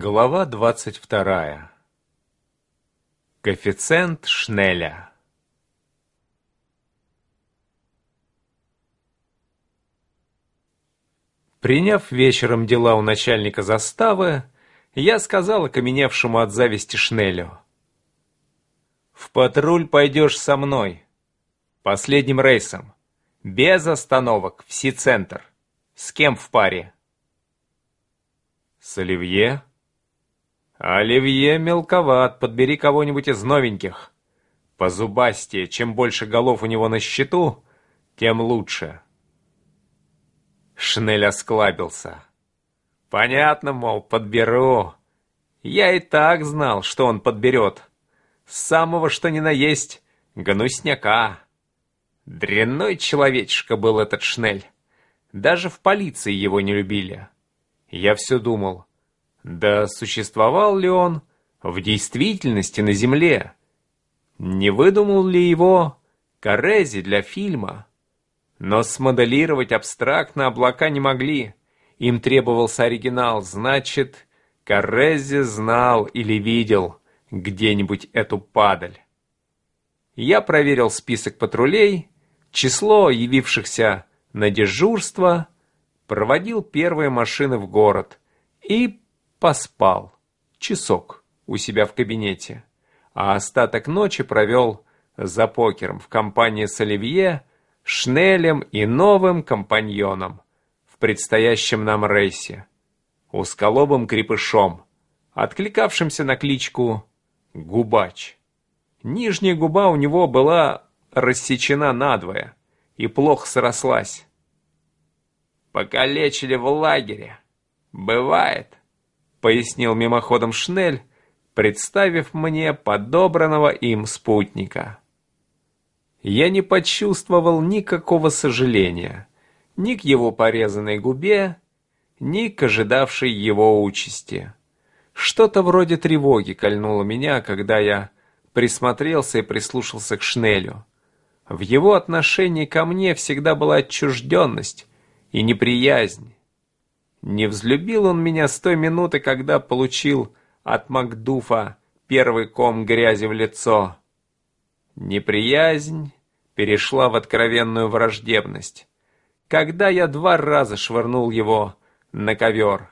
Глава двадцать вторая. Коэффициент Шнеля. Приняв вечером дела у начальника заставы, я сказал окаменевшему от зависти Шнелю. «В патруль пойдешь со мной. Последним рейсом. Без остановок, в Си-центр. С кем в паре?» «С Оливье?» «Оливье мелковат, подбери кого-нибудь из новеньких. По зубастее, чем больше голов у него на счету, тем лучше». Шнель осклабился. «Понятно, мол, подберу. Я и так знал, что он подберет. Самого что ни на есть, гнусняка. Дрянной человечишка был этот Шнель. Даже в полиции его не любили. Я все думал, да существовал ли он в действительности на Земле? Не выдумал ли его Корези для фильма? Но смоделировать абстрактно облака не могли. Им требовался оригинал, значит, Корези знал или видел где-нибудь эту падаль. Я проверил список патрулей, число явившихся на дежурство, проводил первые машины в город и поспал часок у себя в кабинете, а остаток ночи провел за покером в компании с Оливье, Шнелем и новым компаньоном в предстоящем нам рейсе, узколобым крепышом, откликавшимся на кличку Губач. Нижняя губа у него была рассечена надвое и плохо срослась. «Покалечили в лагере. Бывает», — пояснил мимоходом Шнель, представив мне подобранного им спутника. Я не почувствовал никакого сожаления ни к его порезанной губе, ни к ожидавшей его участи. Что-то вроде тревоги кольнуло меня, когда я присмотрелся и прислушался к Шнелю. В его отношении ко мне всегда была отчужденность и неприязнь. Не взлюбил он меня с той минуты, когда получил от Макдуфа первый ком грязи в лицо. Неприязнь перешла в откровенную враждебность, когда я два раза швырнул его на ковер,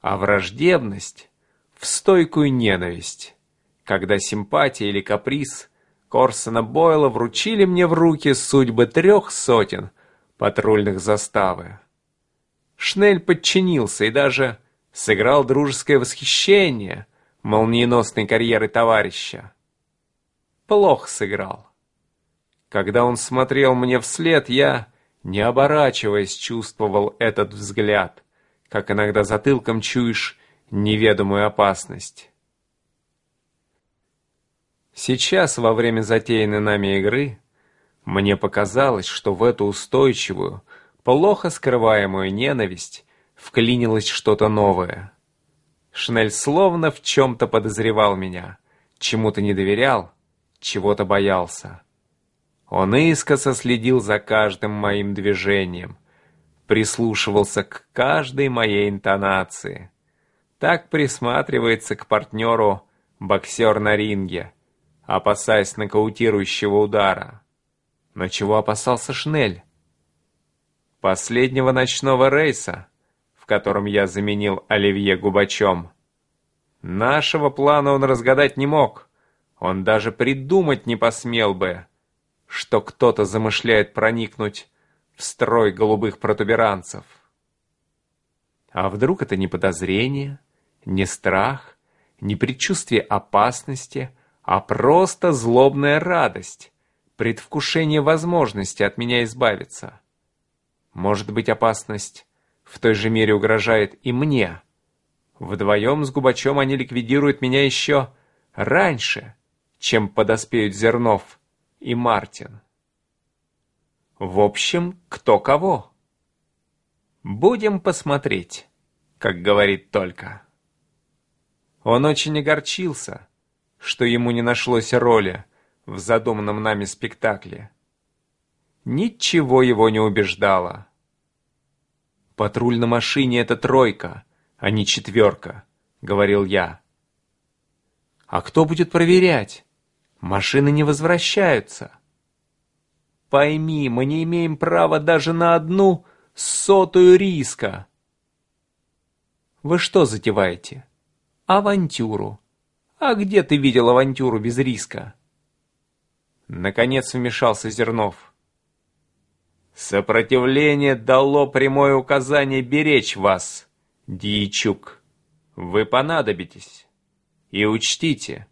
а враждебность — в стойкую ненависть, когда симпатия или каприз Корсона Бойла вручили мне в руки судьбы трех сотен патрульных заставы. Шнель подчинился и даже сыграл дружеское восхищение молниеносной карьеры товарища. Плохо сыграл. Когда он смотрел мне вслед, я, не оборачиваясь, чувствовал этот взгляд, как иногда затылком чуешь неведомую опасность. Сейчас, во время затеянной нами игры, мне показалось, что в эту устойчивую, плохо скрываемую ненависть вклинилось что-то новое. Шнель словно в чем-то подозревал меня, чему-то не доверял, чего-то боялся. Он искоса следил за каждым моим движением, прислушивался к каждой моей интонации. Так присматривается к партнеру боксер на ринге, опасаясь нокаутирующего удара. Но чего опасался Шнель? Последнего ночного рейса, в котором я заменил Оливье Губачом. Нашего плана он разгадать не мог. Он даже придумать не посмел бы, что кто-то замышляет проникнуть в строй голубых протуберанцев. А вдруг это не подозрение, не страх, не предчувствие опасности, а просто злобная радость, предвкушение возможности от меня избавиться? Может быть, опасность в той же мере угрожает и мне. Вдвоем с Губачом они ликвидируют меня еще раньше, чем подоспеют Зернов и Мартин. В общем, кто кого. Будем посмотреть, как говорит только. Он очень огорчился, что ему не нашлось роли в задуманном нами спектакле. Ничего его не убеждало. Патруль на машине — это тройка, а не четверка. — говорил я. «А кто будет проверять? Машины не возвращаются». «Пойми, мы не имеем права даже на одну сотую риска». «Вы что затеваете?» «Авантюру. А где ты видел авантюру без риска?» Наконец вмешался Зернов. «Сопротивление дало прямое указание беречь вас, Дьячук. Вы понадобитесь. И учтите,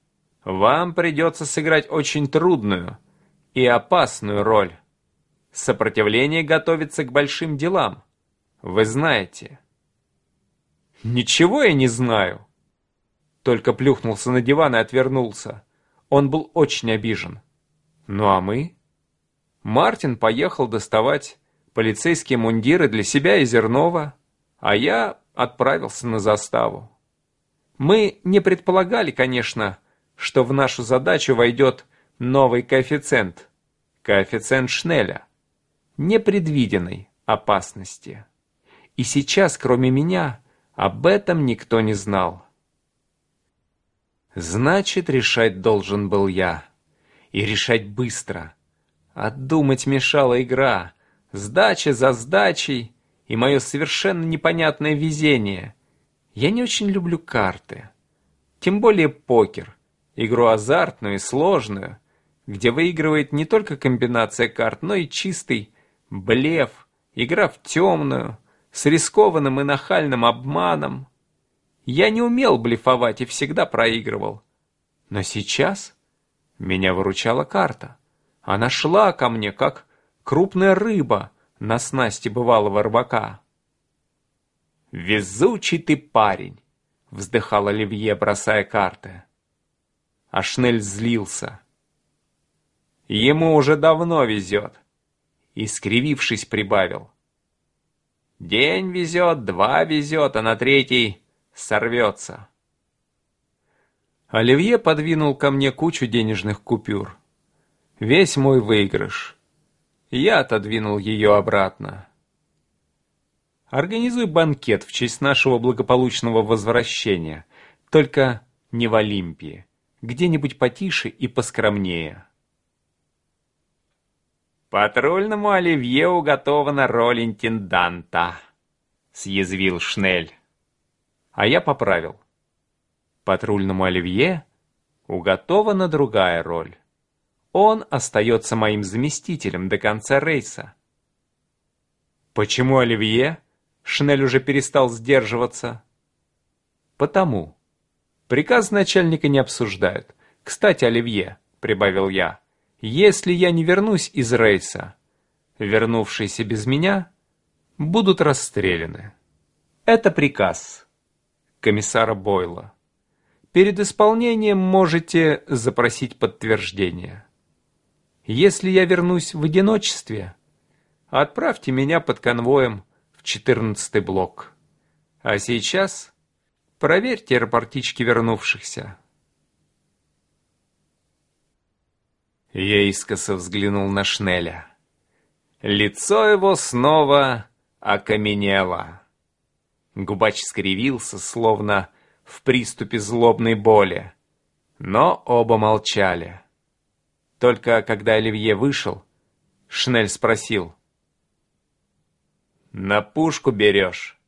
вам придется сыграть очень трудную и опасную роль. Сопротивление готовится к большим делам. Вы знаете». «Ничего я не знаю!» Только плюхнулся на диван и отвернулся. Он был очень обижен. Ну а мы? Мартин поехал доставать полицейские мундиры для себя и Зернова, а я отправился на заставу. Мы не предполагали, конечно, что в нашу задачу войдет новый коэффициент, коэффициент Шнеля, непредвиденной опасности. И сейчас, кроме меня, об этом никто не знал. Значит, решать должен был я и решать быстро. Отдумать мешала игра, сдача за сдачей и мое совершенно непонятное везение. Я не очень люблю карты. Тем более покер, игру азартную и сложную, где выигрывает не только комбинация карт, но и чистый блеф, игра в темную, с рискованным и нахальным обманом. Я не умел блефовать и всегда проигрывал. Но сейчас меня выручала карта. Она шла ко мне, как крупная рыба на снасти бывалого рыбака. «Везучий ты парень!» — вздыхал Оливье, бросая карты. А Шнель злился. «Ему уже давно везет!» И, скривившись, прибавил. «День везет, два везет, а на третий сорвется!» Оливье подвинул ко мне кучу денежных купюр. Весь мой выигрыш. Я отодвинул ее обратно. Организуй банкет в честь нашего благополучного возвращения, только не в Олимпии, где-нибудь потише и поскромнее. «Патрульному Оливье уготована роль интенданта», — съязвил Шнель. А я поправил патрульному Оливье уготована другая роль. Он остается моим заместителем до конца рейса. Почему Оливье? Шнель уже перестал сдерживаться. Потому. Приказ начальника не обсуждают. Кстати, Оливье, прибавил я, если я не вернусь из рейса, вернувшиеся без меня будут расстреляны. Это приказ комиссара Бойла. Перед исполнением можете запросить подтверждение. Если я вернусь в одиночестве, отправьте меня под конвоем в 14 блок. А сейчас проверьте рапортички вернувшихся. Я искоса взглянул на Шнеля. Лицо его снова окаменело. Губач скривился, словно в приступе злобной боли. Но оба молчали. Только когда Оливье вышел, Шнель спросил. «На пушку берешь?»